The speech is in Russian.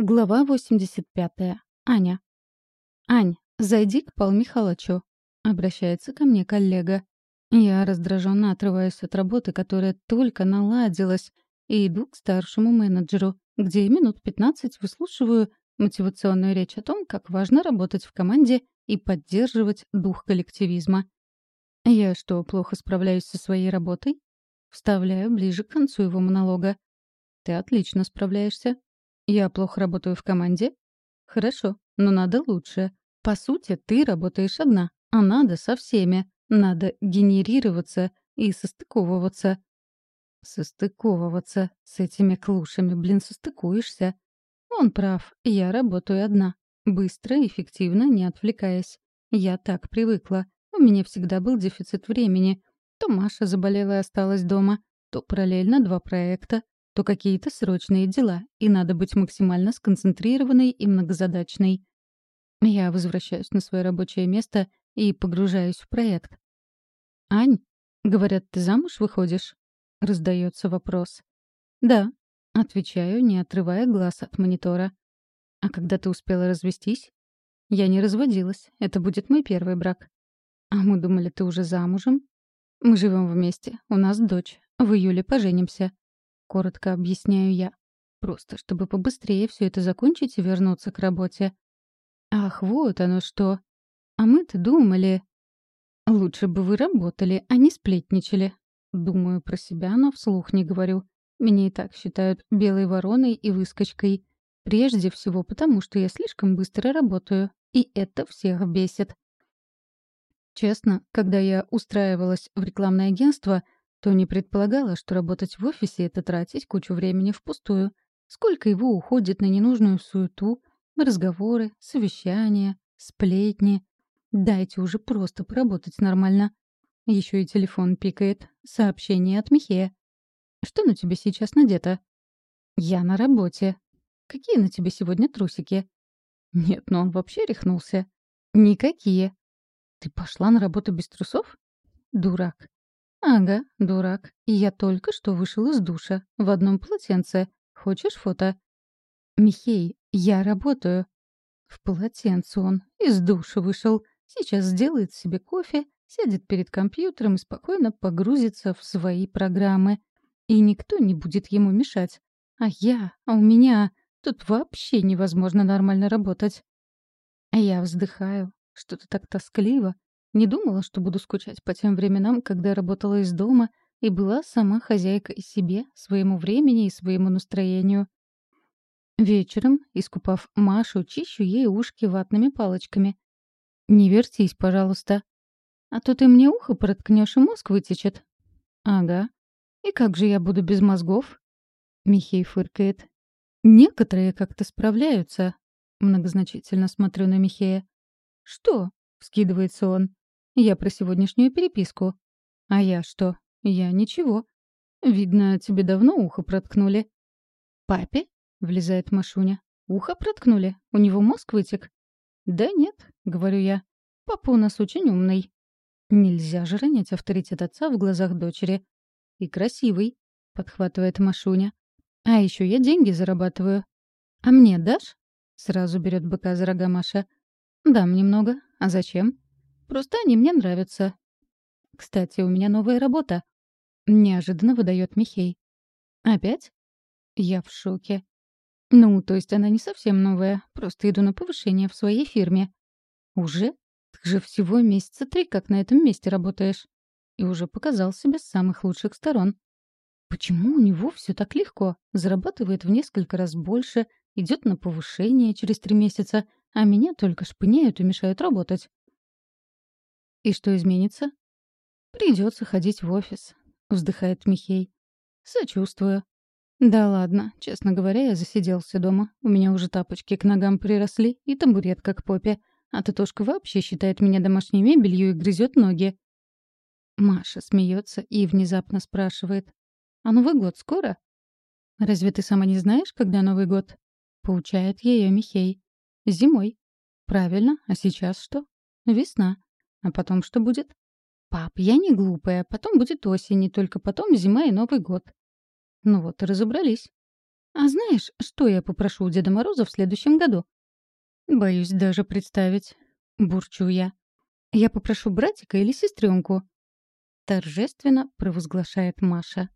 Глава 85. Аня. «Ань, зайди к Пал Михайловичу», — обращается ко мне коллега. Я раздраженно отрываюсь от работы, которая только наладилась, и иду к старшему менеджеру, где минут 15 выслушиваю мотивационную речь о том, как важно работать в команде и поддерживать дух коллективизма. Я что, плохо справляюсь со своей работой? Вставляю ближе к концу его монолога. Ты отлично справляешься, я плохо работаю в команде? Хорошо, но надо лучше. По сути, ты работаешь одна, а надо со всеми. Надо генерироваться и состыковываться. Состыковываться. С этими клушами, блин, состыкуешься. Он прав, я работаю одна. Быстро, эффективно, не отвлекаясь. Я так привыкла. У меня всегда был дефицит времени. То Маша заболела и осталась дома, то параллельно два проекта, то какие-то срочные дела, и надо быть максимально сконцентрированной и многозадачной. Я возвращаюсь на свое рабочее место и погружаюсь в проект. «Ань, говорят, ты замуж выходишь?» — раздается вопрос. «Да», — отвечаю, не отрывая глаз от монитора. «А когда ты успела развестись?» «Я не разводилась. Это будет мой первый брак». «А мы думали, ты уже замужем?» «Мы живем вместе. У нас дочь. В июле поженимся». — коротко объясняю я. Просто чтобы побыстрее все это закончить и вернуться к работе. Ах, вот оно что. А мы-то думали... Лучше бы вы работали, а не сплетничали. Думаю про себя, но вслух не говорю. Меня и так считают белой вороной и выскочкой. Прежде всего потому, что я слишком быстро работаю. И это всех бесит. Честно, когда я устраивалась в рекламное агентство — то не предполагала, что работать в офисе — это тратить кучу времени впустую. Сколько его уходит на ненужную суету, разговоры, совещания, сплетни. Дайте уже просто поработать нормально. Еще и телефон пикает. Сообщение от Михея. «Что на тебе сейчас надето?» «Я на работе». «Какие на тебе сегодня трусики?» «Нет, но он вообще рехнулся». «Никакие». «Ты пошла на работу без трусов?» «Дурак. «Ага, дурак. Я только что вышел из душа. В одном полотенце. Хочешь фото?» «Михей, я работаю». В полотенце он. Из душа вышел. Сейчас сделает себе кофе, сядет перед компьютером и спокойно погрузится в свои программы. И никто не будет ему мешать. А я, а у меня... Тут вообще невозможно нормально работать. Я вздыхаю. Что-то так тоскливо. Не думала, что буду скучать по тем временам, когда работала из дома и была сама хозяйкой себе, своему времени и своему настроению. Вечером, искупав Машу, чищу ей ушки ватными палочками. «Не вертись, пожалуйста. А то ты мне ухо проткнешь и мозг вытечет». «Ага. И как же я буду без мозгов?» Михей фыркает. «Некоторые как-то справляются». Многозначительно смотрю на Михея. «Что?» — вскидывается он. Я про сегодняшнюю переписку. А я что? Я ничего. Видно, тебе давно ухо проткнули. Папе? Влезает Машуня. Ухо проткнули? У него мозг вытек? Да нет, говорю я. Папа у нас очень умный. Нельзя же ронять авторитет отца в глазах дочери. И красивый, подхватывает Машуня. А еще я деньги зарабатываю. А мне дашь? Сразу берет быка за рога Маша. Дам немного. А зачем? Просто они мне нравятся. Кстати, у меня новая работа. Неожиданно выдает Михей. Опять? Я в шоке. Ну, то есть она не совсем новая, просто иду на повышение в своей фирме. Уже? Ты же всего месяца три как на этом месте работаешь. И уже показал себя с самых лучших сторон. Почему у него все так легко? Зарабатывает в несколько раз больше, идет на повышение через три месяца, а меня только шпыняют и мешают работать. «И что изменится?» «Придется ходить в офис», — вздыхает Михей. «Сочувствую». «Да ладно, честно говоря, я засиделся дома. У меня уже тапочки к ногам приросли и табуретка к попе. А Татошка вообще считает меня домашней мебелью и грызет ноги». Маша смеется и внезапно спрашивает. «А Новый год скоро?» «Разве ты сама не знаешь, когда Новый год?» Поучает ее Михей. «Зимой». «Правильно. А сейчас что?» «Весна. А потом что будет? Пап, я не глупая. Потом будет осень, и только потом зима и Новый год. Ну вот и разобрались. «А знаешь, что я попрошу у Деда Мороза в следующем году?» «Боюсь даже представить», — бурчу я. «Я попрошу братика или сестренку?» Торжественно провозглашает Маша.